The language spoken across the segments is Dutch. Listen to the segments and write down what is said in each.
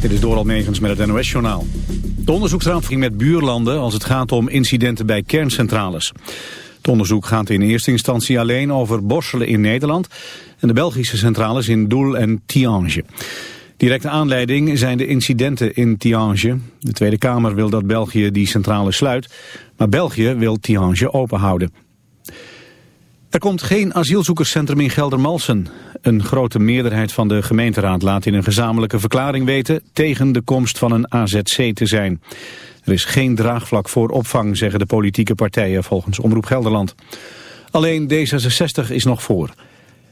Dit is Doral Megens met het NOS-journaal. De onderzoeksraad ging met buurlanden als het gaat om incidenten bij kerncentrales. Het onderzoek gaat in eerste instantie alleen over Borselen in Nederland... en de Belgische centrales in Doel en Tiange. Directe aanleiding zijn de incidenten in Tiange. De Tweede Kamer wil dat België die centrale sluit... maar België wil Tiange openhouden. Er komt geen asielzoekerscentrum in Geldermalsen. Een grote meerderheid van de gemeenteraad laat in een gezamenlijke verklaring weten tegen de komst van een AZC te zijn. Er is geen draagvlak voor opvang, zeggen de politieke partijen volgens Omroep Gelderland. Alleen D66 is nog voor.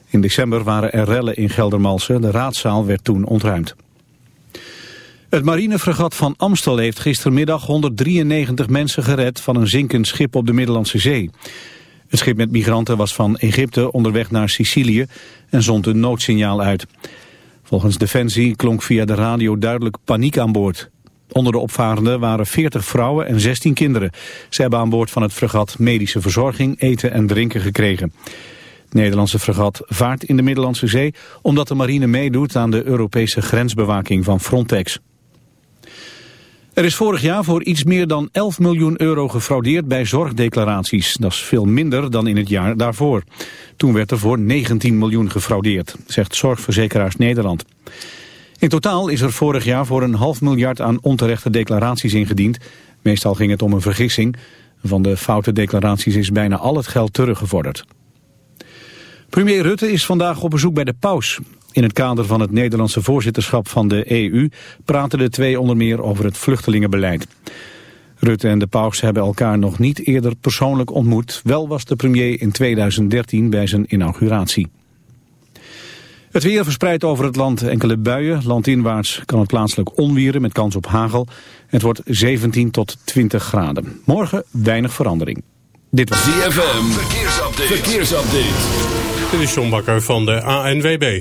In december waren er rellen in Geldermalsen. De raadzaal werd toen ontruimd. Het marinefregat van Amstel heeft gistermiddag 193 mensen gered van een zinkend schip op de Middellandse Zee. Het schip met migranten was van Egypte onderweg naar Sicilië en zond een noodsignaal uit. Volgens Defensie klonk via de radio duidelijk paniek aan boord. Onder de opvarenden waren 40 vrouwen en 16 kinderen. Ze hebben aan boord van het fregat medische verzorging, eten en drinken gekregen. Het Nederlandse fregat vaart in de Middellandse Zee omdat de marine meedoet aan de Europese grensbewaking van Frontex. Er is vorig jaar voor iets meer dan 11 miljoen euro gefraudeerd bij zorgdeclaraties. Dat is veel minder dan in het jaar daarvoor. Toen werd er voor 19 miljoen gefraudeerd, zegt Zorgverzekeraars Nederland. In totaal is er vorig jaar voor een half miljard aan onterechte declaraties ingediend. Meestal ging het om een vergissing. Van de foute declaraties is bijna al het geld teruggevorderd. Premier Rutte is vandaag op bezoek bij de paus. In het kader van het Nederlandse voorzitterschap van de EU praten de twee onder meer over het vluchtelingenbeleid. Rutte en de paus hebben elkaar nog niet eerder persoonlijk ontmoet. Wel was de premier in 2013 bij zijn inauguratie. Het weer verspreidt over het land enkele buien. Landinwaarts kan het plaatselijk onwieren met kans op hagel. Het wordt 17 tot 20 graden. Morgen weinig verandering. Dit was ZFM. Verkeersupdate. Verkeersupdate. Dit is John Bakker van de ANWB.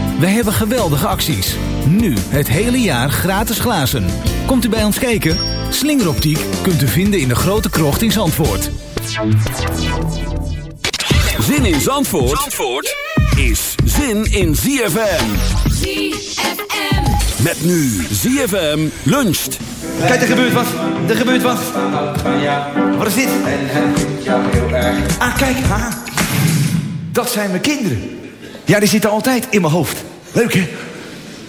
Wij hebben geweldige acties. Nu het hele jaar gratis glazen. Komt u bij ons kijken? Slingeroptiek kunt u vinden in de grote krocht in Zandvoort. Zin in Zandvoort, Zandvoort is zin in ZFM. ZFM. Met nu ZFM luncht. Kijk, er gebeurt wat. Er gebeurt wat. Wat is dit? Ah, kijk. Ha. Dat zijn mijn kinderen. Ja, die zitten altijd in mijn hoofd. Leuk, hè?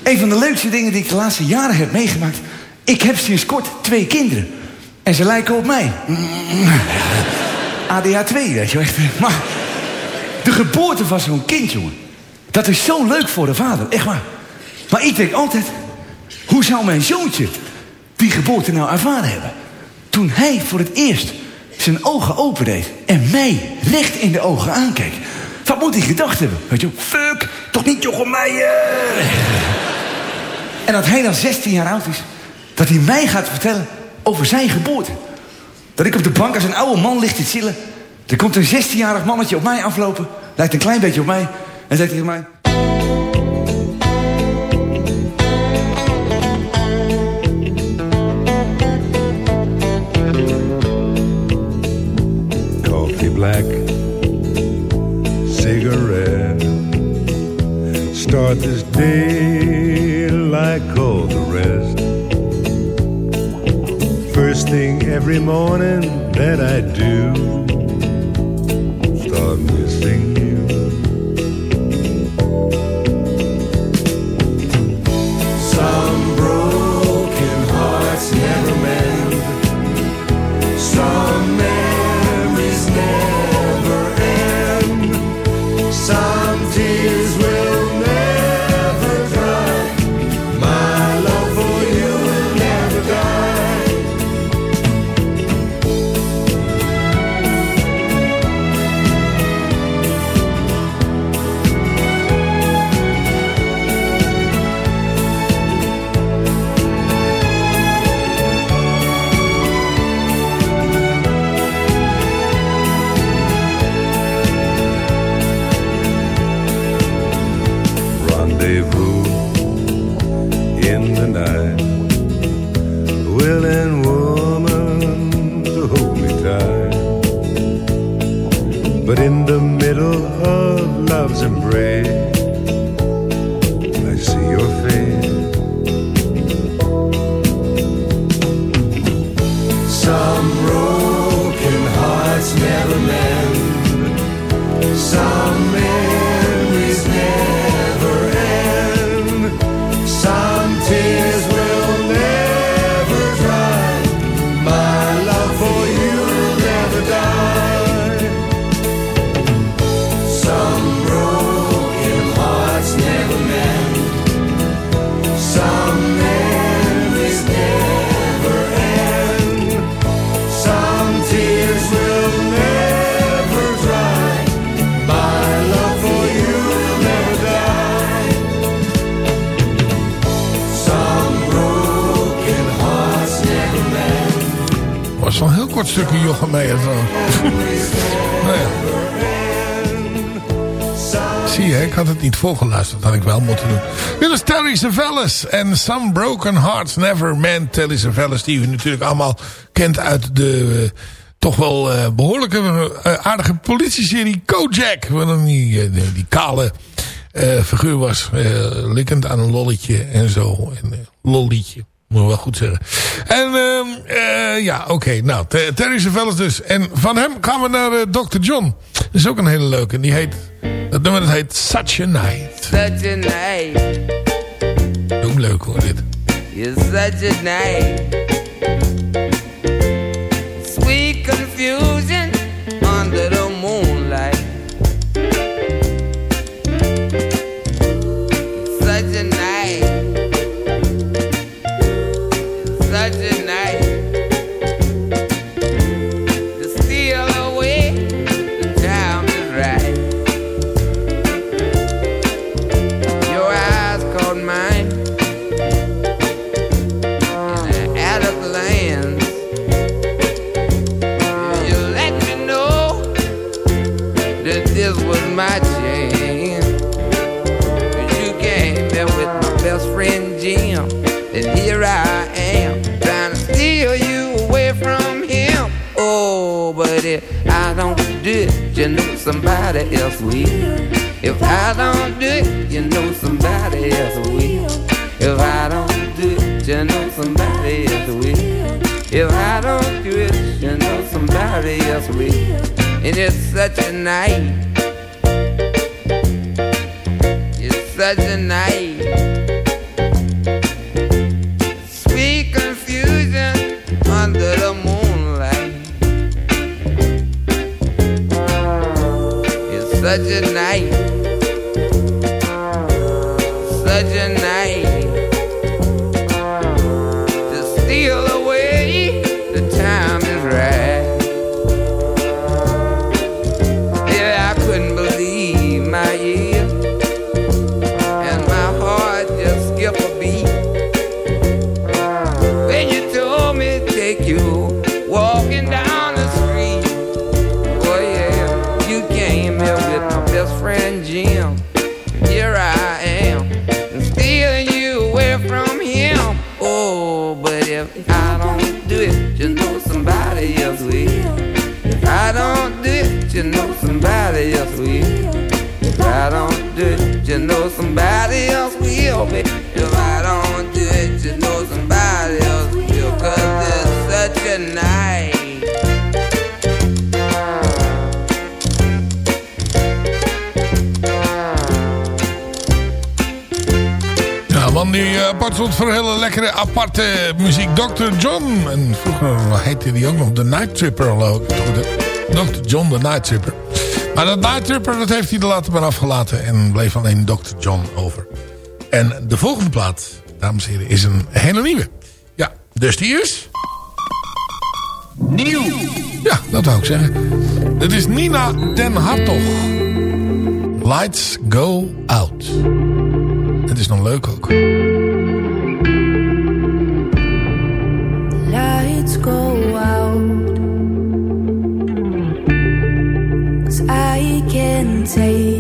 Een van de leukste dingen die ik de laatste jaren heb meegemaakt... ik heb sinds kort twee kinderen. En ze lijken op mij. ADH2, weet je wel. echt. Maar de geboorte van zo'n kind, jongen... dat is zo leuk voor de vader, echt waar. Maar ik denk altijd... hoe zou mijn zoontje die geboorte nou ervaren hebben? Toen hij voor het eerst zijn ogen opendeed... en mij recht in de ogen aankeek... Wat moet hij gedacht hebben? Weet je, fuck, toch niet Jochem Meijer? En dat hij dan 16 jaar oud is, dat hij mij gaat vertellen over zijn geboorte. Dat ik op de bank als een oude man ligt te chillen. Er komt een 16-jarig mannetje op mij aflopen, lijkt een klein beetje op mij, en zegt tegen mij... black Start this day like all the rest. First thing every morning that I do, start missing you. Some broken hearts never mend. Some voorgeluisterd. Dat had ik wel moeten doen. Dit is Terry Savalas en Some Broken Hearts Never Mend. Terry Savalas, die u natuurlijk allemaal kent uit de... eh, toch wel eh, behoorlijke eh, aardige politieserie Kojak. Waarin die, die, kale figuur was. likkend aan een lolletje en zo. En, eh, lollietje. Moet ik wel goed zeggen. En eh, ja, oké. nou, Ter- Terry Savalas dus. En van hem gaan we naar eh, Dr. John. Dat is ook een hele leuke. Die heet, dat nummer dat heet Such a Night. Such a night, Doe hem leuk hoor, dit. is such a night. Sweet confusion it, you know somebody else will. If I don't do it, you know somebody else will. If I don't do it, you know somebody else will. If I don't do it, you know somebody else will. And it's such a night. It's such a night. Such a night. Stond voor hele lekkere aparte muziek. Dr. John. En vroeger heette die ook nog The Night Tripper. Dr. John The Night Tripper. Maar dat Night Tripper dat heeft hij er later maar afgelaten. En bleef alleen Dr. John over. En de volgende plaat, dames en heren, is een hele nieuwe. Ja, dus die is... Nieuw. Ja, dat wou ik zeggen. Het is Nina Den Hartog. Lights Go Out. Het is nog leuk ook. giây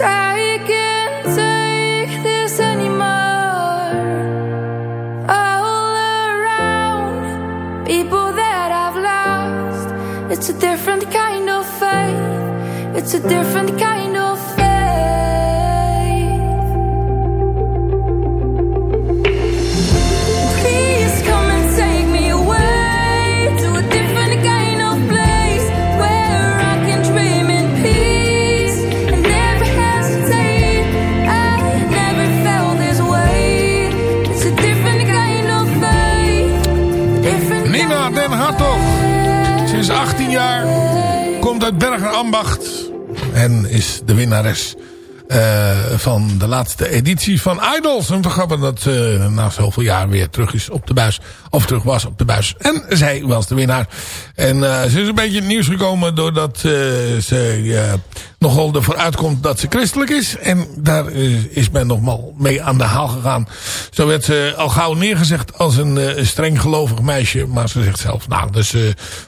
I can't take this anymore. All around, people that I've lost. It's a different kind of faith. It's a different kind Komt uit Bergen Ambacht. En is de winnares eh, van de laatste editie van Idols. En te grappig dat eh na zoveel jaar weer terug is op de buis. Of terug was op de buis. En zij was de winnaar. En eh, ze is een beetje nieuws gekomen doordat ze nogal ervoor uitkomt dat ze christelijk is. En daar is men nogmaal mee aan de haal gegaan. Zo werd ze al gauw neergezegd als een streng gelovig meisje. Maar ze zegt zelf, nou, dus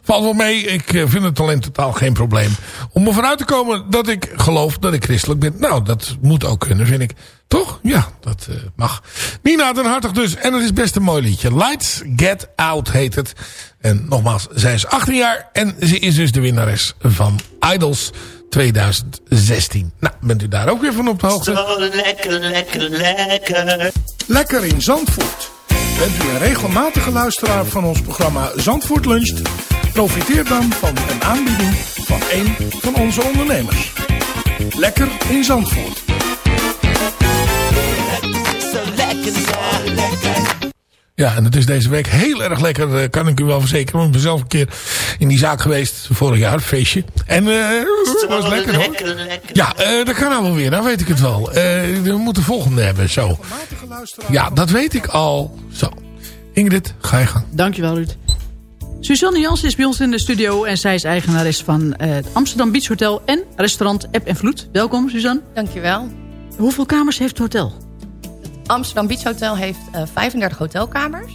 valt wel mee. Ik vind het alleen totaal geen probleem. Om ervoor uit te komen dat ik geloof dat ik christelijk ben. Nou, dat moet ook kunnen, vind ik. Toch? Ja, dat eh, mag. Nina den Hartog dus. En het is best een mooi liedje. Lights Get Out heet het. En nogmaals, zij is 18 jaar. En ze is dus de winnares van Idols 2016. Nou, bent u daar ook weer van op de hoogte? Zo lekker, lekker, lekker. Lekker in Zandvoort. Bent u een regelmatige luisteraar van ons programma Zandvoort Luncht? Profiteer dan van een aanbieding van een van onze ondernemers. Lekker in Zandvoort. Ja, en het is deze week heel erg lekker, eh, kan ik u wel verzekeren. Want ik ben zelf een keer in die zaak geweest, vorig jaar, feestje. En eh het was lekker hoor. Ja, eh, dat kan allemaal weer, dan weet ik het wel. Eh, we moeten de volgende hebben, zo. Ja, dat weet ik al. Zo. Ingrid, ga je gang. Dankjewel, Ruud. Suzanne Jans is bij ons in de studio en zij is eigenares van eh, het Amsterdam Beach Hotel en restaurant App en Vloed. Welkom, Suzanne. Dankjewel. Hoeveel kamers heeft het hotel? Amsterdam Beach Hotel heeft eh 35 hotelkamers.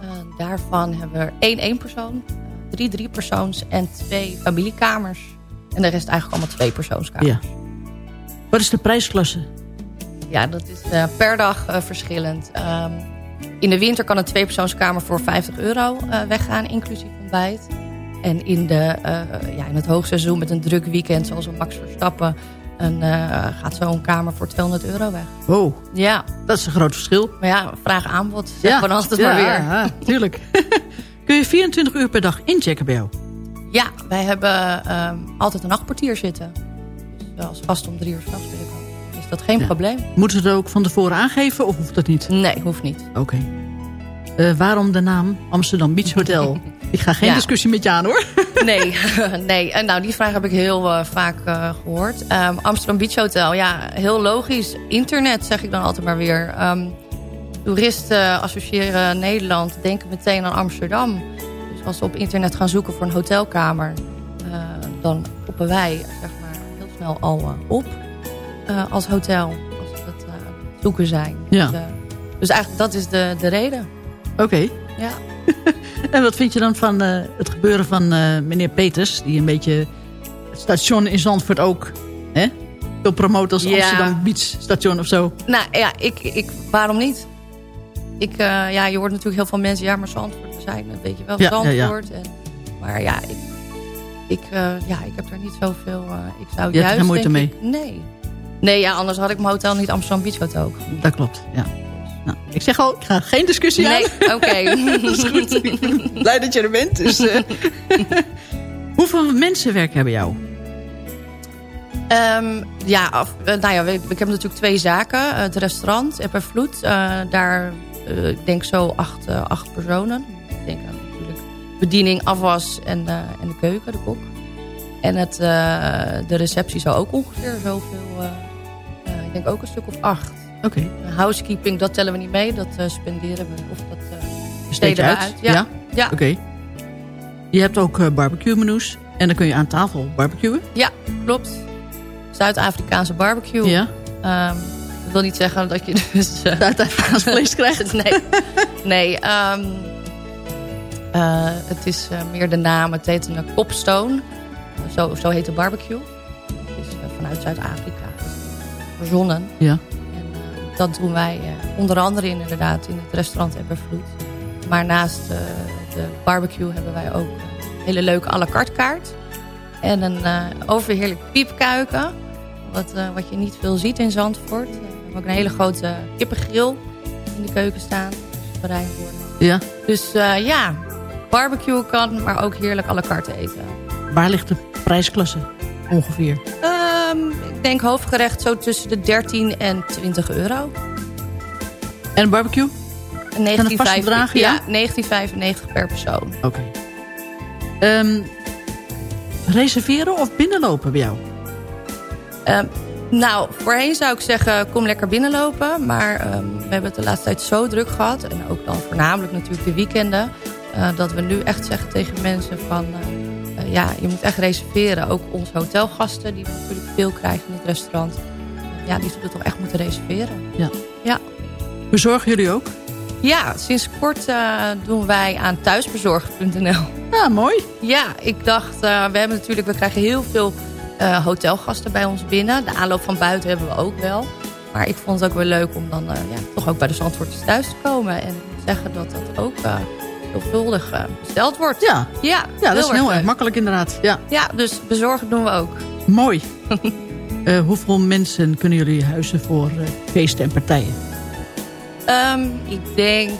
Eh, daarvan hebben we één één-persoon, eh, drie drie-persoons en twee familiekamers. En de rest eigenlijk allemaal twee-persoonskamers. Ja. Wat is de prijsklasse? Ja, dat is eh, per dag eh, verschillend. Ehm, in de winter kan een tweepersoonskamer voor 50 euro eh, weggaan, inclusief ontbijt. En in, de, eh, ja, in het hoogseizoen met een druk weekend, zoals een Max Verstappen... een, eh, gaat zo'n kamer voor 200 euro weg. Wow, Ja, dat is een groot verschil. maar ja, vraag aanbod. Zeg gewoon altijd maar weer. Ja, tuurlijk. Kun je 24 uur per dag inchecken bij jou? Ja, wij hebben ehm, altijd een nachtportier zitten. Dus als gast om drie uur s'nachts is dat geen Ja. probleem. Moeten ze het ook van tevoren aangeven of hoeft dat niet? Nee, hoeft niet. Oké. Eh, waarom de naam Amsterdam Beach Hotel? Ik ga geen Ja. discussie met je aan hoor. Nee, nee. En nou, die vraag heb ik heel eh, vaak eh, gehoord. Ehm, Amsterdam Beach Hotel, ja, heel logisch. Internet, zeg ik dan altijd maar weer. Ehm, toeristen associëren Nederland, denken meteen aan Amsterdam. Dus als ze op internet gaan zoeken voor een hotelkamer... dan poppen wij, zeg maar, heel snel al op eh, als hotel. Als we het eh, zoeken zijn. Ja. Dus, eh, dus eigenlijk, dat is de, de reden. Oké. Ja. En wat vind je dan van het gebeuren van meneer Peters... die een beetje het station in Zandvoort ook hè, wil promoten als Ja. Amsterdam Beach station of zo? Nou ja, ik, ik, waarom niet? Ik, ja, je hoort natuurlijk heel veel mensen, ja, maar Zandvoort, we zijn, het, weet je wel, Ja. Zandvoort. En, maar ja, ik, ik, ja, ik heb er niet zoveel, eh, ik zou Je hebt juist, geen moeite ik- nee. Nee, ja, anders had ik mijn hotel niet Amsterdam Beach Hotel ook. Dat klopt, ja. Nou, ik zeg al, ik ga geen discussie Nee, oké. dat is goed. Ik ben blij dat je er bent. Dus, eh. Hoeveel mensen werken er bij jou? Ehm, ja, af, eh, nou ja, ik heb natuurlijk twee zaken. Eh, Het restaurant, App en Vloed. eh, daar eh, ik denk zo acht, acht personen. Ik denk aan natuurlijk bediening, afwas en, en de keuken, de kok. En het, eh, de receptie zou ook ongeveer zoveel... eh, eh, ik denk ook een stuk of acht. Oké. Housekeeping, dat tellen we niet mee. Dat spenderen we. Of dat besteden we uit? Ja. Ja? ja. Oké. Je hebt ook barbecue menus. En dan kun je aan tafel barbecuen. Ja, klopt. Zuid-Afrikaanse barbecue. Ja. Ehm, dat wil niet zeggen dat je dus... Zuid-Afrikaans vlees krijgt. nee, nee ehm, eh, het is meer de naam. Het heet een kopstone. Zo, zo heet de barbecue. Is eh, vanuit Zuid-Afrika verzonnen. Ja. En eh, dat doen wij eh, onder andere in, inderdaad in het restaurant Ebbervloed. Maar naast de barbecue hebben wij ook een hele leuke à la carte kaart. En een overheerlijk piepkuiken. Wat, wat je niet veel ziet in Zandvoort. We hebben ook een hele grote kippengrill in de keuken staan. Dus bereid worden. Ja. Dus ja, barbecue kan, maar ook heerlijk à la carte eten. Waar ligt de prijsklasse ongeveer? Ehm, ik denk hoofdgerecht zo tussen de 13 en 20 euro. En barbecue? En vaste bedragen, ja? ja? 19,95 per persoon. Oké. Ehm, reserveren of binnenlopen bij jou? Ehm, nou, voorheen zou ik zeggen, kom lekker binnenlopen. Maar we hebben het de laatste tijd zo druk gehad. En ook dan voornamelijk natuurlijk de weekenden. eh, dat we nu echt zeggen tegen mensen van... eh, ja, je moet echt reserveren. Ook onze hotelgasten, die natuurlijk veel krijgen in het restaurant. Ja, die zullen toch echt moeten reserveren. Ja. Ja. Bezorgen jullie ook? Ja, sinds kort eh, doen wij aan thuisbezorgd.nl. Ja, mooi. Ja, ik dacht, eh, we hebben natuurlijk, we krijgen heel veel eh, hotelgasten bij ons binnen. De aanloop van buiten hebben we ook wel. Maar ik vond het ook wel leuk om dan eh, ja, toch ook bij de Zandvoorters thuis te komen. En zeggen dat dat ook eh, veelvuldig besteld wordt. Ja, ja, ja dat is heel erg makkelijk inderdaad. Ja. Ja, dus bezorgen doen we ook. Mooi. Eh, hoeveel mensen kunnen jullie huizen voor eh, feesten en partijen? Ehm, ik denk,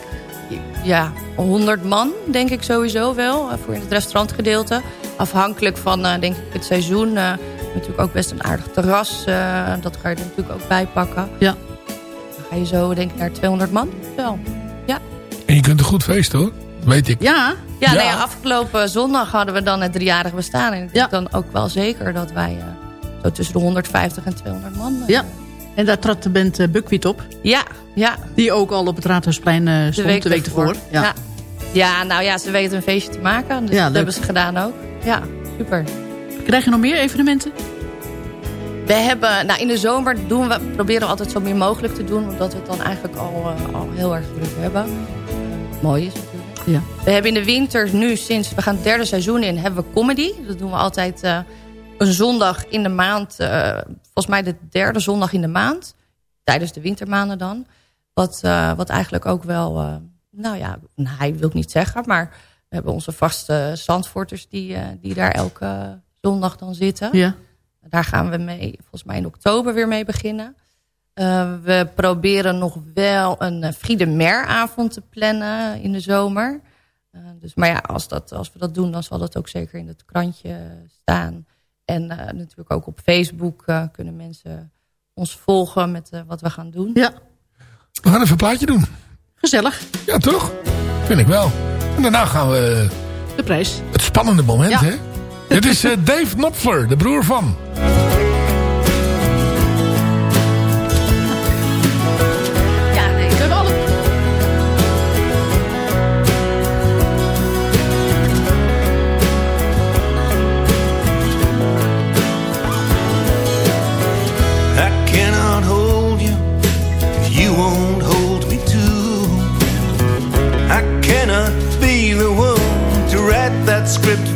ja, 100 man denk ik sowieso wel. eh, voor in het restaurantgedeelte. Afhankelijk van, eh, denk ik, het seizoen. eh, natuurlijk ook best een aardig terras. eh, dat kan je er natuurlijk ook bij pakken. Ja. Dan ga je zo, denk ik, naar 200 man. Wel, ja. En je kunt er goed feesten hoor. Weet ik. Ja. Ja, Nou ja, afgelopen zondag hadden we dan het driejarig bestaan. En ik denk dan ook wel zeker dat wij eh, zo tussen de 150 en 200 man... eh, Ja. En daar trad de band uh, Buckwheat op. Ja, ja. Die ook al op het Raadhuisplein eh, stond de week, ervoor. Ja. Ja. Ja. nou ja, ze weten een feestje te maken. Dus Ja, dat leuk. hebben ze gedaan ook. Ja, super. Krijg je nog meer evenementen? We hebben, nou in de zomer doen we, proberen we altijd zo meer mogelijk te doen. Omdat we het dan eigenlijk al, eh, al heel erg druk hebben. Mooi is. Ja. We hebben in de winter nu sinds, we gaan het derde seizoen in, hebben we comedy. Dat doen we altijd eh, een zondag in de maand. eh, volgens mij de derde zondag in de maand. Tijdens de wintermaanden dan. Wat, eh, wat eigenlijk ook wel, nou ja, nou, hij wil ik niet zeggen. Maar we hebben onze vaste zandvoorters die, die daar elke zondag dan zitten. Ja. Daar gaan we mee, volgens mij in oktober weer mee beginnen. Eh, we proberen nog wel een uh, Friede Meravond te plannen in de zomer. Uh, dus, maar ja, als, dat, als we dat doen, dan zal dat ook zeker in het krantje staan. En uh, natuurlijk ook op Facebook uh, kunnen mensen ons volgen met uh, wat we gaan doen. Ja. We gaan even een plaatje doen. Gezellig. Ja, toch? Vind ik wel. En daarna gaan we... De prijs. Het spannende moment, Ja. hè? Dit is uh, Dave Knopfler, de broer van... ripped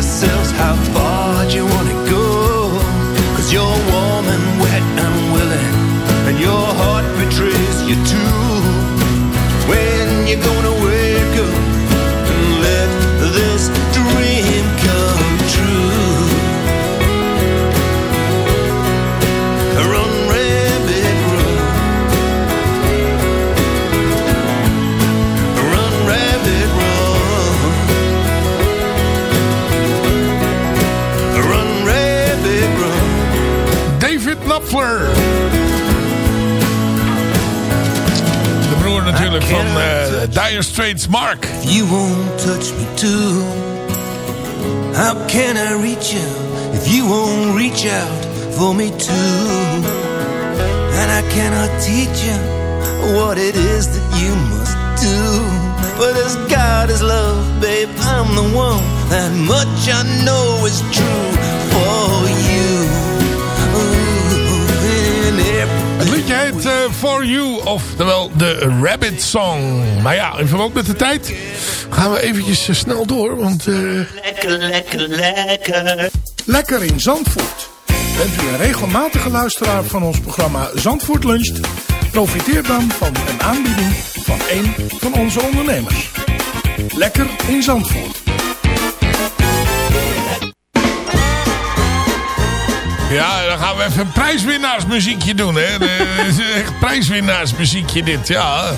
yourself. Dire Straits Mark. You won't touch me too. How can I reach you if you won't reach out for me too? And I cannot teach you what it is that you must do. But as God is love, babe, I'm the one. That much I know is true For You, oftewel de Rabbit Song. Maar ja, in verband met de tijd gaan we eventjes eh, snel door, want... eh, Lekker, lekker, lekker. Lekker in Zandvoort. Bent u een regelmatige luisteraar van ons programma Zandvoort Luncht? Profiteer dan van een aanbieding van een van onze ondernemers. Lekker in Zandvoort. Ja, dan gaan we even een prijswinnaarsmuziekje doen, hè. Dat is echt prijswinnaarsmuziekje dit, ja.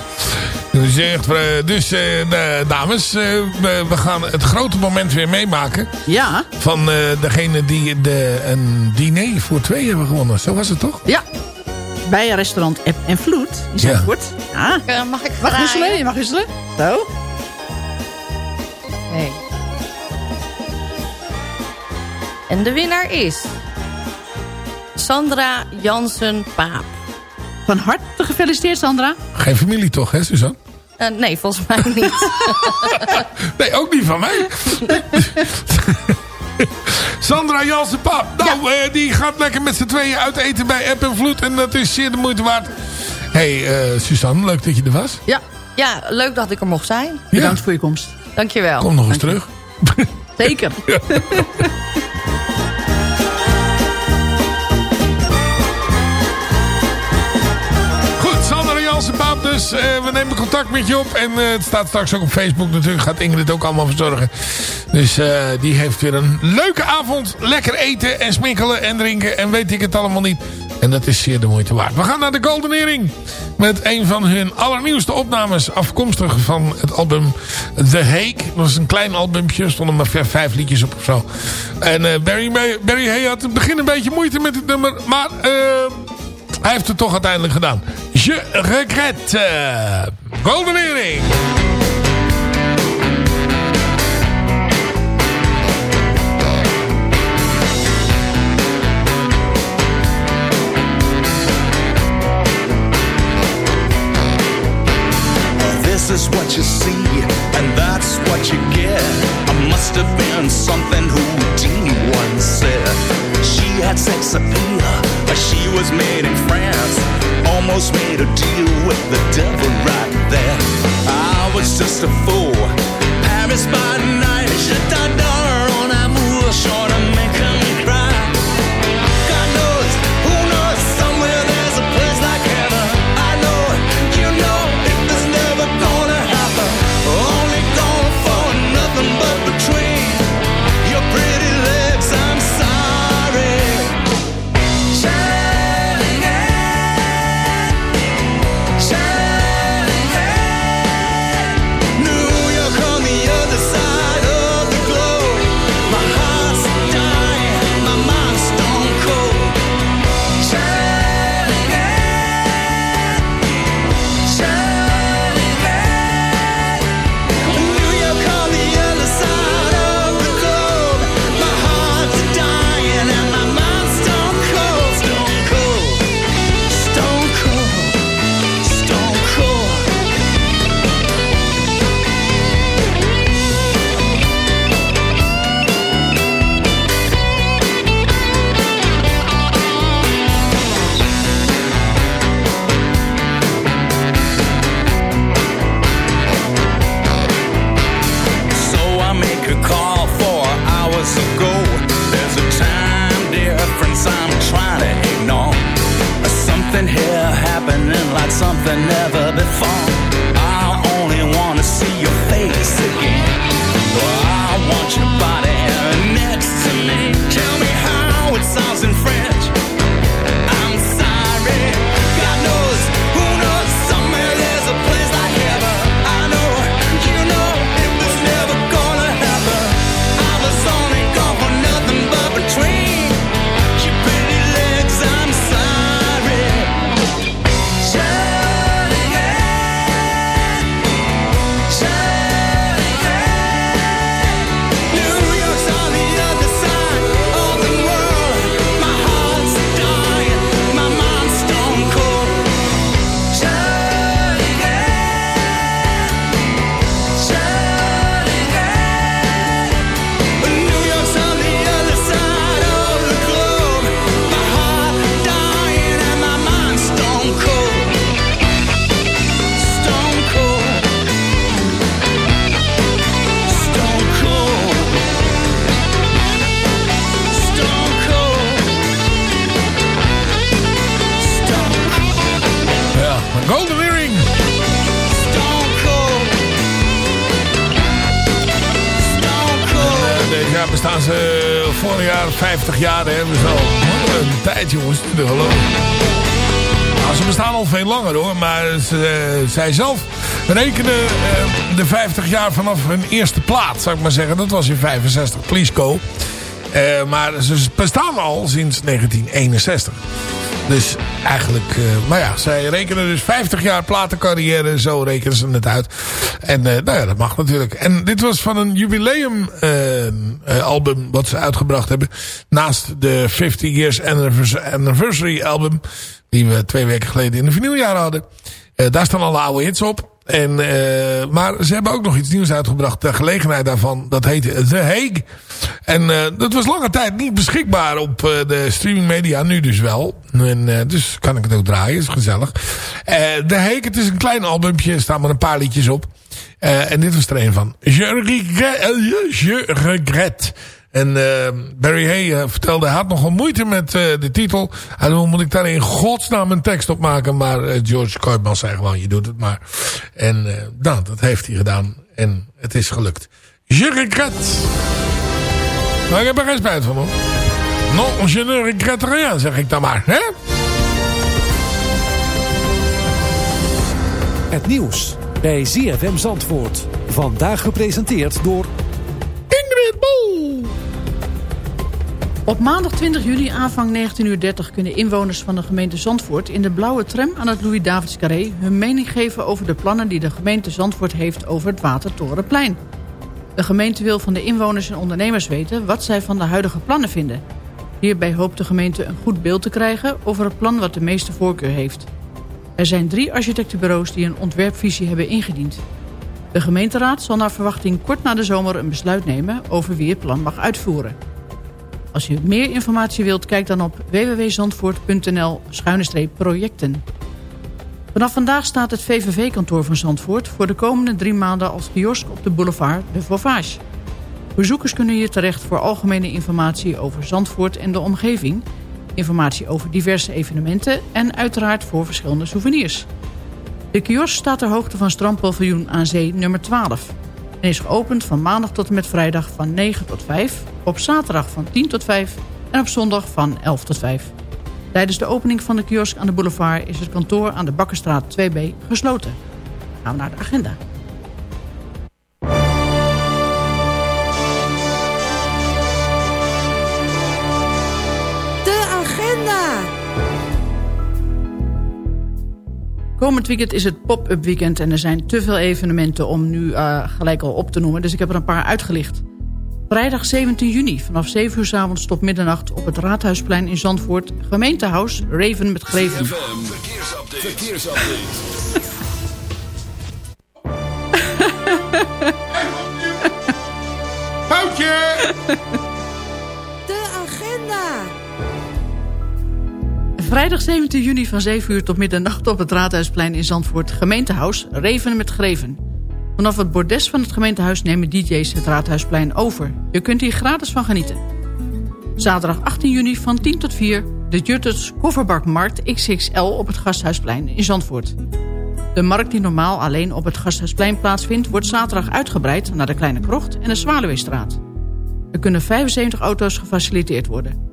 Dus, echt, eh, dus eh, eh, dames, eh, we gaan het grote moment weer meemaken. Ja. Van eh, degene die de, een diner voor twee hebben gewonnen. Zo was het toch? Ja. Bij restaurant App en Vloed in Ja. Zandvoort. Ja. Eh, mag ik Mag wisselen? Je mag wisselen. Zo. Nee. En de winnaar is... Sandra Jansen-Paap. Van harte gefeliciteerd, Sandra. Geen familie toch, hè, Suzanne? Eh, nee, volgens mij niet. Nee, ook niet van mij. Sandra Jansen Paap. Nou, eh, die gaat lekker met z'n tweeën uit eten bij App en Vloed. En dat is zeer de moeite waard. hey, eh, Suzanne, leuk dat je er was. ja. ja, leuk dat ik er mocht zijn. Bedankt voor je komst. Dankjewel. Kom nog eens terug. Zeker. dus. Eh, we nemen contact met je op. En eh, het staat straks ook op Facebook natuurlijk. Gaat Ingrid ook allemaal verzorgen. Dus eh, die heeft weer een leuke avond. Lekker eten en sminkelen en drinken. En weet ik het allemaal niet. En dat is zeer de moeite waard. We gaan naar de Golden Earring. Met een van hun allernieuwste opnames. Afkomstig van het album The Hague. Dat was een klein albumpje. Er stonden maar vijf, liedjes op of zo. En eh, Barry, Barry Hay had in het begin een beetje moeite met het nummer. Maar... hij heeft het toch uiteindelijk gedaan. Je regret. eh, Golden Earring. This is what you see, and that's what you get. I must have been something Houdini once said. Had sex appeal, but she was made in France. Almost made a deal with the devil right there. I was just a fool. Paris by night, je 50 jaar. Hè, dus al een tijd jongens, geloven. Nou, ze bestaan al veel langer hoor. Maar ze, eh, zij zelf rekenen eh, de 50 jaar vanaf hun eerste plaat. Zou ik maar zeggen. Dat was in 65. Please go. Eh, maar ze bestaan al sinds 1961. Dus eigenlijk, eh, maar ja, zij rekenen dus 50 jaar platencarrière, zo rekenen ze het uit. En eh, nou ja, dat mag natuurlijk. En dit was van een jubileum eh, album wat ze uitgebracht hebben. Naast de 50 Years Anniversary- album, die we twee weken geleden in de vinyljaar hadden. Daar staan alle oude hits op. En, eh, maar ze hebben ook nog iets nieuws uitgebracht. De gelegenheid daarvan, dat heette The Hague. En eh, dat was lange tijd niet beschikbaar op eh, de streaming media. Nu dus wel. En, dus kan ik het ook draaien. Is gezellig. The Hague, het is een klein albumpje. Er staan maar een paar liedjes op. Eh, en dit was er een van. Je regret. eh, Je regret. En eh, Barry Hay eh, vertelde, hij had nogal moeite met de titel. En hoe moet ik daar in godsnaam een tekst op maken? Maar George Koopman zei gewoon, je doet het maar. En nou, dat heeft hij gedaan. En het is gelukt. Je regret. Maar ik heb er geen spijt van hoor. Non, je ne regrette rien, zeg ik dan maar. Hè? Het nieuws bij ZFM Zandvoort. Vandaag gepresenteerd door... Ingrid Bol. Op maandag 20 juli aanvang 19.30 uur kunnen inwoners van de gemeente Zandvoort... in de blauwe tram aan het Louis-Davids Carré... hun mening geven over de plannen die de gemeente Zandvoort heeft over het Watertorenplein. De gemeente wil van de inwoners en ondernemers weten... wat zij van de huidige plannen vinden. Hierbij hoopt de gemeente een goed beeld te krijgen... over het plan wat de meeste voorkeur heeft. Er zijn drie architectenbureaus die een ontwerpvisie hebben ingediend. De gemeenteraad zal naar verwachting kort na de zomer een besluit nemen... over wie het plan mag uitvoeren. Als u meer informatie wilt, kijk dan op www.zandvoort.nl-projecten. Vanaf vandaag staat het VVV-kantoor van Zandvoort... voor de komende drie maanden als kiosk op de boulevard de Vauvage. Bezoekers kunnen hier terecht voor algemene informatie over Zandvoort en de omgeving... informatie over diverse evenementen... en uiteraard voor verschillende souvenirs. De kiosk staat ter hoogte van strandpaviljoen aan zee nummer 12... en is geopend van maandag tot en met vrijdag van 9 tot 5... op zaterdag van 10 tot 5 en op zondag van 11 tot 5. Tijdens de opening van de kiosk aan de boulevard... is het kantoor aan de Bakkerstraat 2B gesloten. Gaan we naar de agenda. Komend weekend is het pop-up weekend en er zijn te veel evenementen om nu eh, gelijk al op te noemen. Dus ik heb er een paar uitgelicht. Vrijdag 17 juni vanaf 7 uur s avonds tot middernacht op het Raadhuisplein in Zandvoort. Gemeentehuis Raven met Greven. verkeersupdate. verkeersupdate. Foutje! Vrijdag 17 juni van 7 uur tot middernacht op het Raadhuisplein in Zandvoort. Gemeentehuis Reven met Greven. Vanaf het bordes van het gemeentehuis nemen DJ's het Raadhuisplein over. Je kunt hier gratis van genieten. Zaterdag 18 juni van 10 tot 4 de Jutters Kofferbakmarkt XXL op het Gasthuisplein in Zandvoort. De markt die normaal alleen op het Gasthuisplein plaatsvindt... wordt zaterdag uitgebreid naar de Kleine Krocht en de Zwaluweestraat. Er kunnen 75 auto's gefaciliteerd worden.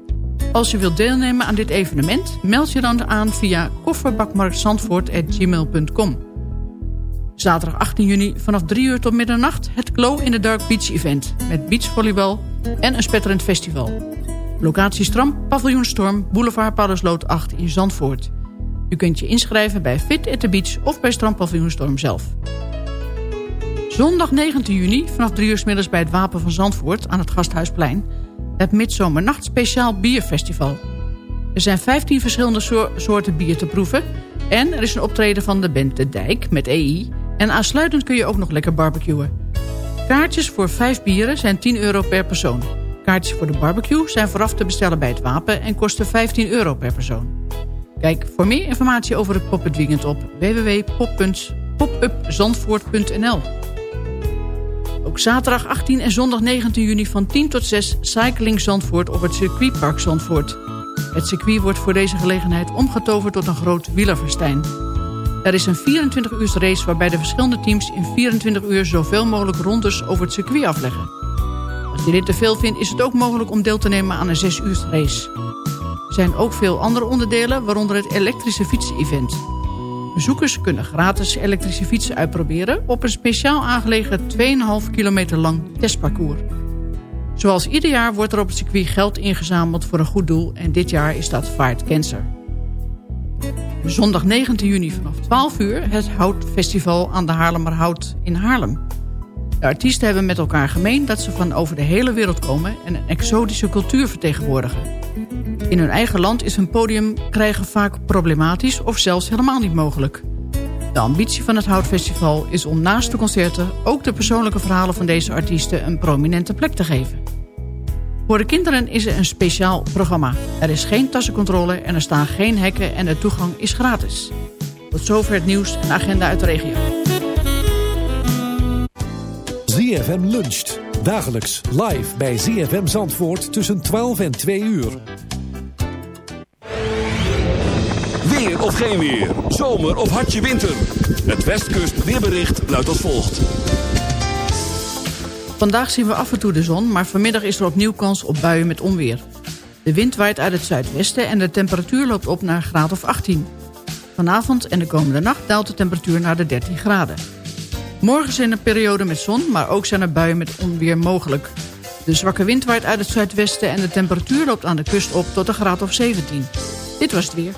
Als je wilt deelnemen aan dit evenement... meld je dan aan via kofferbakmarktzandvoort.gmail.com. Zaterdag 18 juni vanaf 3 uur tot middernacht... het Glow in the Dark Beach Event... met beachvolleybal en een spetterend festival. Locatie Stram, Paviljoen Storm, Boulevard Paddersloot 8 in Zandvoort. U kunt je inschrijven bij Fit at the Beach of bij Strandpaviljoen Storm zelf. Zondag 19 juni vanaf 3 uur middags bij het Wapen van Zandvoort... aan het Gasthuisplein... het Midzomernacht Speciaal Bierfestival. Er zijn 15 verschillende soor- soorten bier te proeven... en er is een optreden van de band De Dijk met EI... en aansluitend kun je ook nog lekker barbecuen. Kaartjes voor 5 bieren zijn 10 euro per persoon. Kaartjes voor de barbecue zijn vooraf te bestellen bij het Wapen... en kosten 15 euro per persoon. Kijk voor meer informatie over het Pop-Up Weekend op www.popupzandvoort.nl Ook zaterdag 18 en zondag 19 juni van 10 tot 6 Cycling Zandvoort op het circuitpark Zandvoort. Het circuit wordt voor deze gelegenheid omgetoverd tot een groot wielerfestijn. Er is een 24 uur race waarbij de verschillende teams in 24 uur zoveel mogelijk rondes over het circuit afleggen. Als je dit te veel vindt is het ook mogelijk om deel te nemen aan een 6 uur race. Er zijn ook veel andere onderdelen, waaronder het elektrische fietsen-event. Bezoekers kunnen gratis elektrische fietsen uitproberen... op een speciaal aangelegen 2,5 kilometer lang testparcours. Zoals ieder jaar wordt er op het circuit geld ingezameld voor een goed doel... en dit jaar is dat Fight Cancer. Zondag 19 juni vanaf 12 uur het Houtfestival aan de Haarlemmerhout in Haarlem. De artiesten hebben met elkaar gemeen dat ze van over de hele wereld komen... en een exotische cultuur vertegenwoordigen. In hun eigen land is een podium krijgen vaak problematisch of zelfs helemaal niet mogelijk. De ambitie van het Houtfestival is om naast de concerten... ook de persoonlijke verhalen van deze artiesten een prominente plek te geven. Voor de kinderen is er een speciaal programma. Er is geen tassencontrole en er staan geen hekken en de toegang is gratis. Tot zover het nieuws en agenda uit de regio. ZFM luncht. Dagelijks live bij ZFM Zandvoort tussen 12 en 2 uur. Of geen weer. Zomer of hartje winter. Het Westkust weerbericht luidt als volgt. Vandaag zien we af en toe de zon, maar vanmiddag is er opnieuw kans op buien met onweer. De wind waait uit het zuidwesten en de temperatuur loopt op naar een graad of 18. Vanavond en de komende nacht daalt de temperatuur naar de 13 graden. Morgen zijn er perioden met zon, maar ook zijn er buien met onweer mogelijk. De zwakke wind waait uit het zuidwesten en de temperatuur loopt aan de kust op tot een graad of 17. Dit was het weer.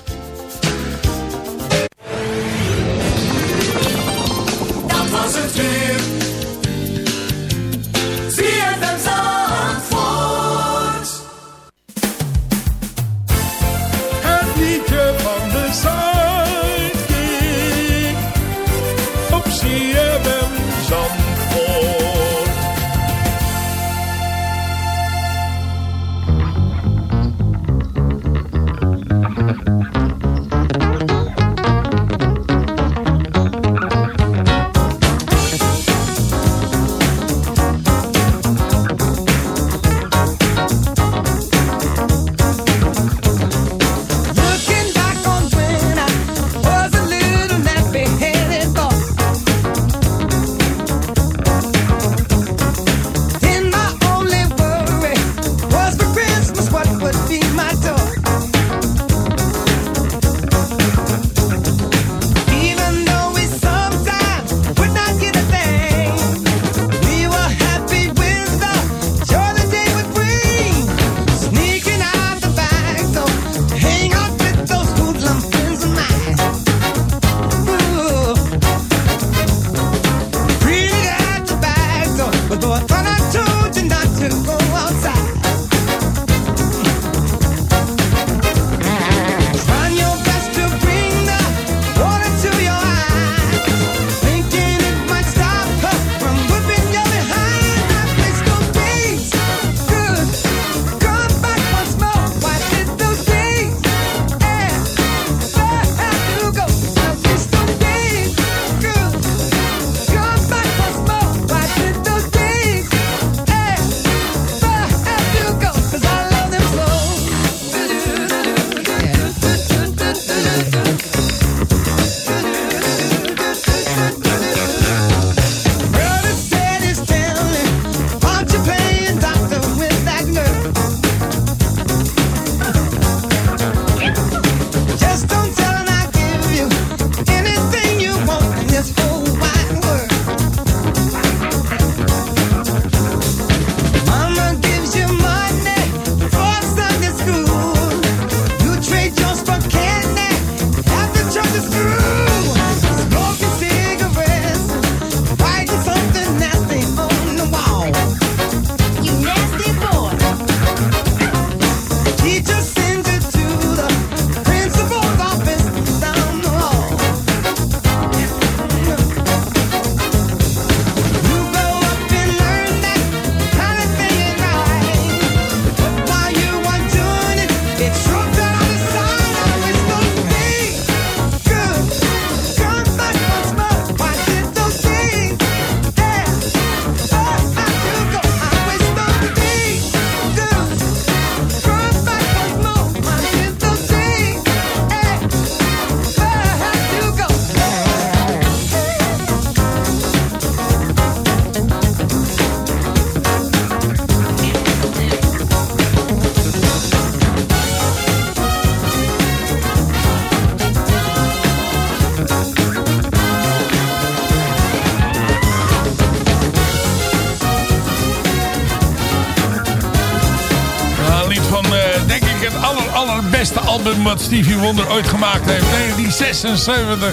Wat Stevie Wonder ooit gemaakt heeft. 1976.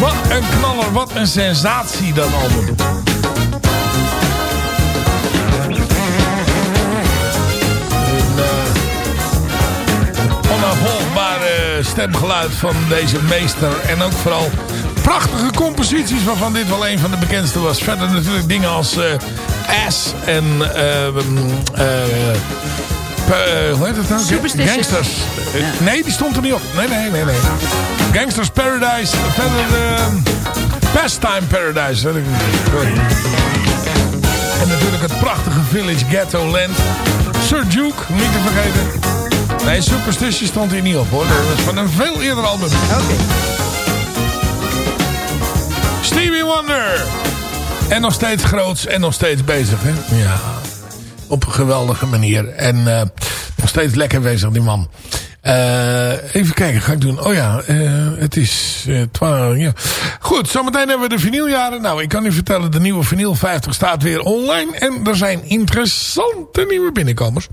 Wat een knaller, wat een sensatie dat album. onafvolgbare stemgeluid van deze meester. En ook vooral prachtige composities waarvan dit wel een van de bekendste was. Verder natuurlijk dingen als eh Ass en... eh, eh, eh, hoe heet het nou? Superstitious. Gangsters. Eh, Nee, die stond er niet op. Nee, nee, nee, nee. Gangsters Paradise. Verder eh, Pastime Paradise. weet ik niet. Sorry. En natuurlijk het prachtige Village Ghetto Land. Sir Duke, niet te vergeten. Nee, Superstitious stond hier niet op hoor. Dat was van een veel eerder album. Stevie Wonder. En nog steeds groots en nog steeds bezig hè. Ja. Op een geweldige manier. En eh, nog steeds lekker bezig die man. Eh, even kijken, ga ik doen. Oh ja, eh, het is eh 12. Ja. Goed, zometeen hebben we de vinyljaren. Nou, ik kan u vertellen, de nieuwe vinyl 50 staat weer online. En er zijn interessante nieuwe binnenkomers.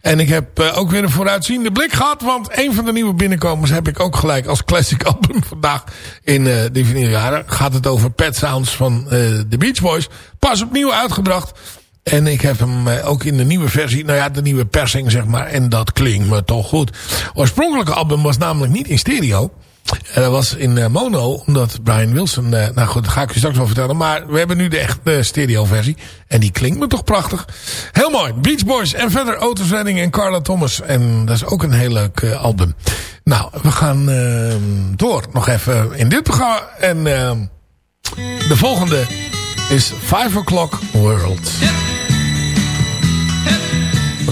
En ik heb ook weer een vooruitziende blik gehad. Want een van de nieuwe binnenkomers heb ik ook gelijk als classic album vandaag in de vinyljaren. Gaat het over Pet Sounds van de Beach Boys. Pas opnieuw uitgebracht. En ik heb hem eh, ook in de nieuwe versie, nou ja, de nieuwe persing zeg maar. En dat klinkt me toch goed. Oorspronkelijke album was namelijk niet in stereo. En dat was in eh, mono, omdat Brian Wilson... eh, nou goed, dat ga ik je straks wel vertellen. Maar we hebben nu de echte stereo versie. En die klinkt me toch prachtig. Heel mooi. Beach Boys en verder Otis Redding en Carla Thomas. En dat is ook een heel leuk eh, album. Nou, we gaan eh, door nog even in dit programma. En eh, de volgende is 5 O'Clock World.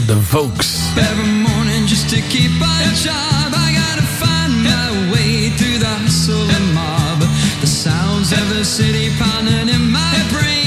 Van Vokes. Every morning just to keep my job I gotta find my way through the hustle and mob The sounds of the city pounding in my brain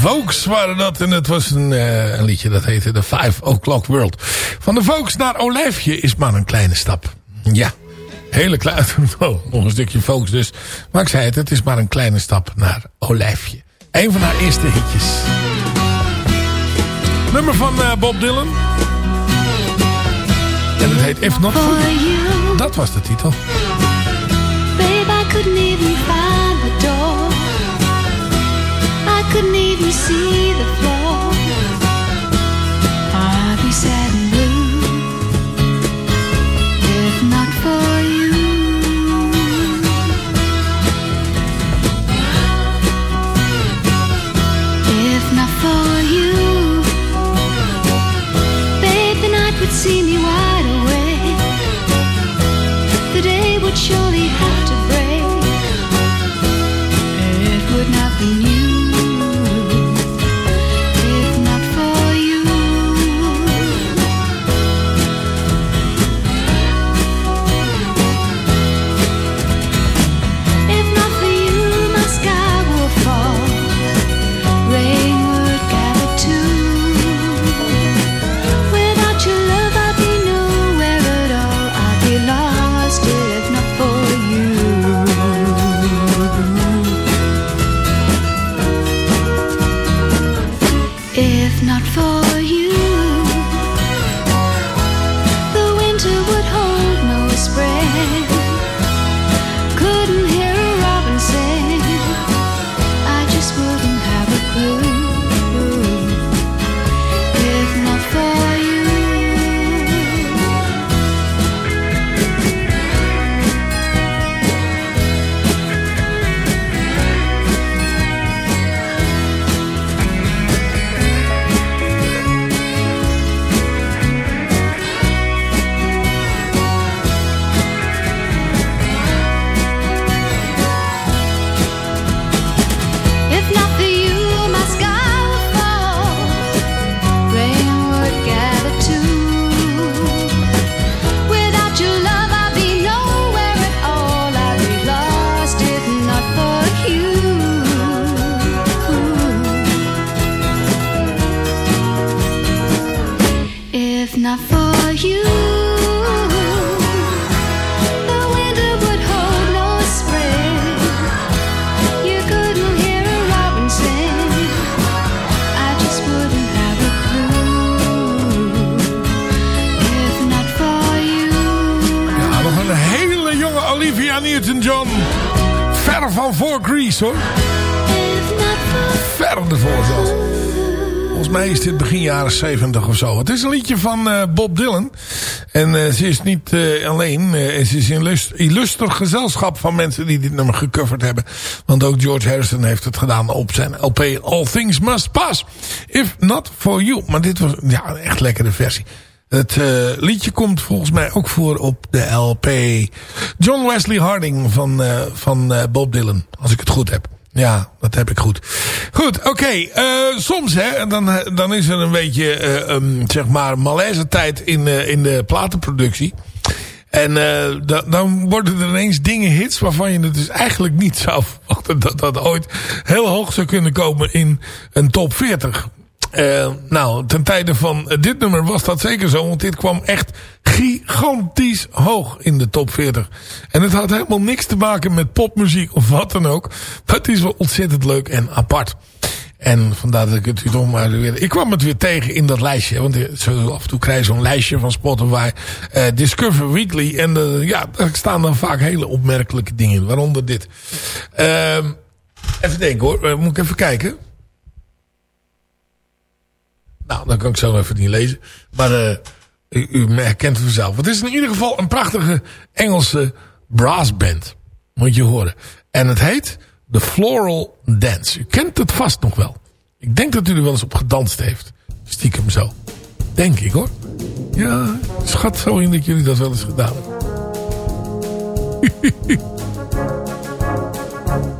Vokes waren dat. En het was een, eh, een liedje dat heette The Five O'Clock World. Van de Vokes naar Olijfje is maar een kleine stap. Ja, hele kleine... Oh, nog een stukje Vokes dus. Maar ik zei het, het is maar een kleine stap naar Olijfje. Een van haar eerste hitjes. Nummer van eh, Bob Dylan. En het heet If Not For You. Dat was de titel. I couldn't even couldn't even see the floor. 70 of zo. Het is een liedje van eh, Bob Dylan. En eh, ze is niet eh, alleen. ze is lust, illuster gezelschap van mensen die dit nummer gecoverd hebben. Want ook George Harrison heeft het gedaan op zijn LP All Things Must Pass. If Not For You. Maar dit was ja, een echt lekkere versie. Het liedje komt volgens mij ook voor op de LP John Wesley Harding van, van Bob Dylan. Als ik het goed heb. Ja, dat heb ik goed. Goed, oké. eh, soms hè, dan, dan is er een beetje, eh, um, zeg maar, malaise tijd in, eh, in de platenproductie. En da- dan worden er ineens dingen hits waarvan je het dus eigenlijk niet zou verwachten dat dat ooit heel hoog zou kunnen komen in een top 40. Eh, nou, ten tijde van dit nummer was dat zeker zo. Want dit kwam echt gigantisch hoog in de top 40. En het had helemaal niks te maken met popmuziek of wat dan ook. Maar het is wel ontzettend leuk en apart. En vandaar dat ik het u toch maar weer... Ik kwam het weer tegen in dat lijstje. Want zo af en toe krijg je zo'n lijstje van Spotify. eh, Discover Weekly. En eh, ja, daar staan dan vaak hele opmerkelijke dingen in. Waaronder dit. Ehm, even denken hoor. Eh, moet ik even kijken. Nou, dan kan ik zo even niet lezen. Maar eh, u, u herkent het vanzelf. Het is in ieder geval een prachtige Engelse brassband. Moet je horen. En het heet The Floral Dance. U kent het vast nog wel. Ik denk dat u er wel eens op gedanst heeft. Stiekem zo. Denk ik hoor. Ja, schat zo in dat jullie dat wel eens gedaan hebben.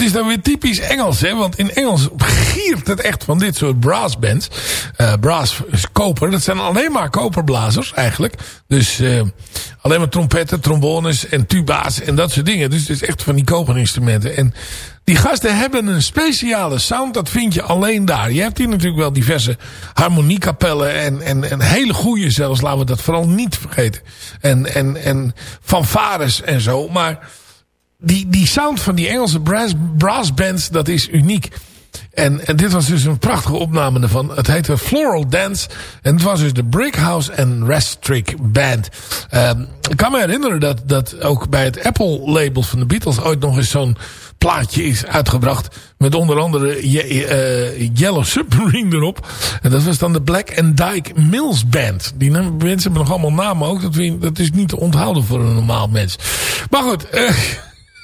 Dat is dan weer typisch Engels, hè? Want in Engels giert het echt van dit soort brassbands. Eh brass is koper. Dat zijn alleen maar koperblazers, eigenlijk. Dus eh, alleen maar trompetten, trombones en tuba's en dat soort dingen. Dus het is echt van die koperinstrumenten. En die gasten hebben een speciale sound. Dat vind je alleen daar. Je hebt hier natuurlijk wel diverse harmoniekapellen. En, en, en hele goede zelfs. Laten we dat vooral niet vergeten. En, en, en fanfares en zo. Maar die, die sound van die Engelse brass, brass bands, dat is uniek. En, en dit was dus een prachtige opname ervan. Het heette Floral Dance. En het was dus de Brickhouse and Rest Trick Band. Um, ik kan me herinneren dat, dat ook bij het Apple label van de Beatles ooit nog eens zo'n plaatje is uitgebracht. Met onder andere Je- eh, Yellow Submarine erop. En dat was dan de Black and Dyke Mills Band. Die mensen hebben nog allemaal namen ook. Dat, vind- dat is niet te onthouden voor een normaal mens. Maar goed, eh,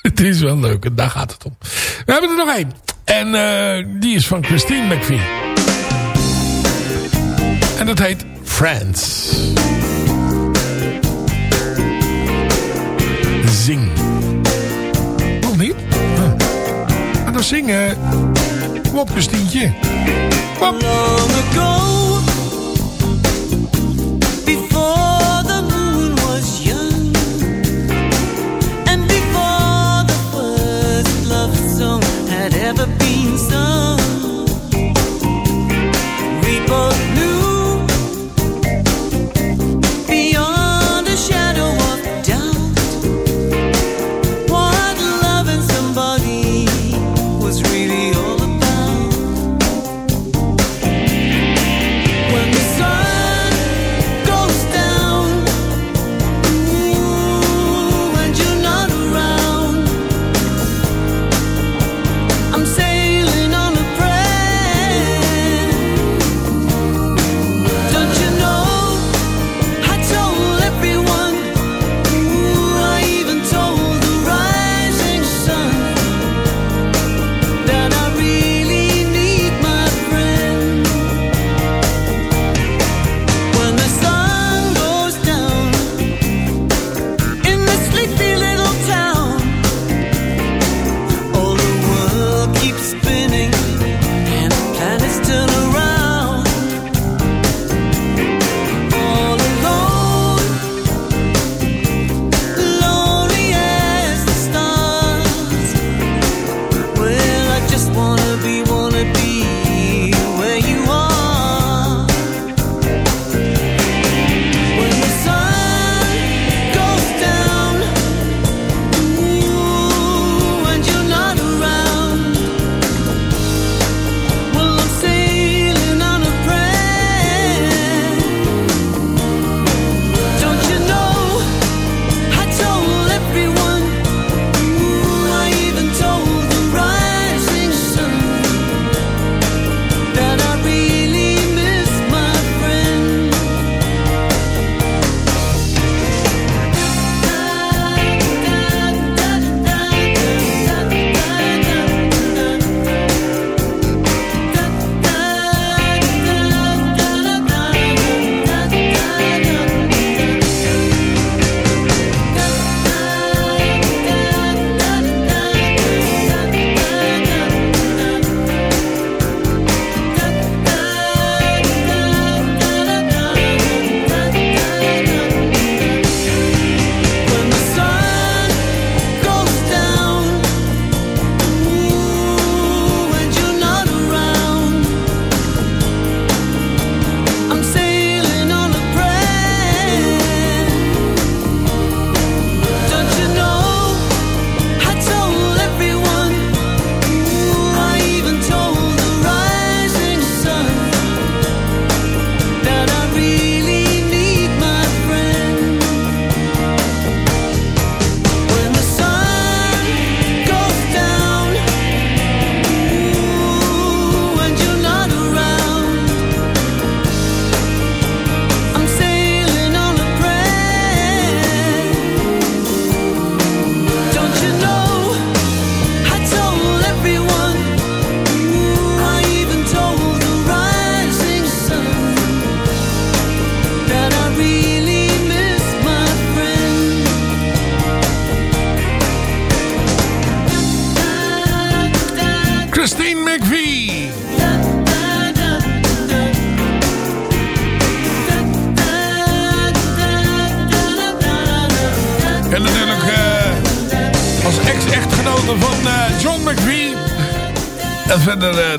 het is wel leuk en daar gaat het om. We hebben er nog één. En eh, die is van Christine McVie. En dat heet Friends. Zing. Nog niet? Ah. En dan zingen. Kom op, Christientje. Kom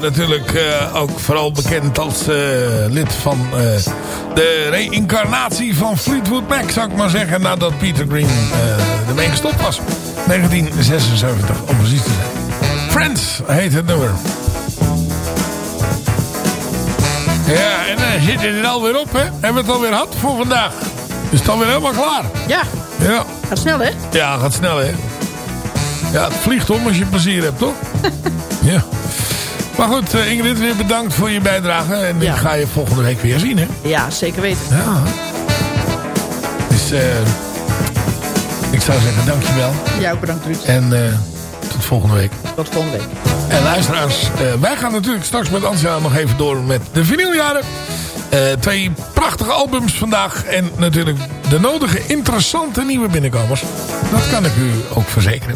natuurlijk eh, ook vooral bekend als eh, lid van eh, de reïncarnatie van Fleetwood Mac, zou ik maar zeggen. Nadat Peter Green ermee gestopt was. 1976, om precies te zijn. Friends heet het nummer. Ja, en dan zit het er alweer op, hè? Hebben we het alweer gehad voor vandaag. Is het alweer helemaal klaar? Ja. Ja. Gaat snel, hè? Ja, gaat snel, hè? Ja, het vliegt om als je plezier hebt, toch? ja. Maar goed, eh, Ingrid, weer bedankt voor je bijdrage. En ik ga je volgende week weer zien, hè? Ja, zeker weten. Ja. Dus eh ik zou zeggen, dankjewel. Ja, ook bedankt, Ruud. En eh, tot volgende week. Tot volgende week. En luisteraars, wij gaan natuurlijk straks met Ansja nog even door met de vinyljaren. Twee prachtige albums vandaag. En natuurlijk de nodige interessante nieuwe binnenkomers. Dat kan ik u ook verzekeren.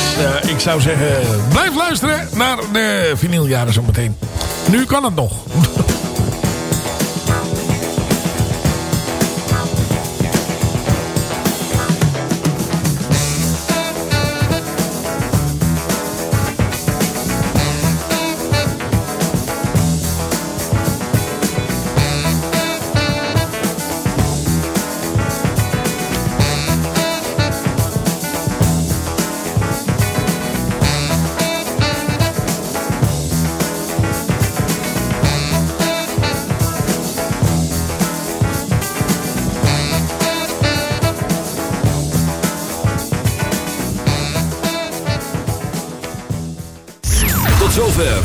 Dus eh, ik zou zeggen, blijf luisteren naar de vinyljaren zometeen. Nu kan het nog.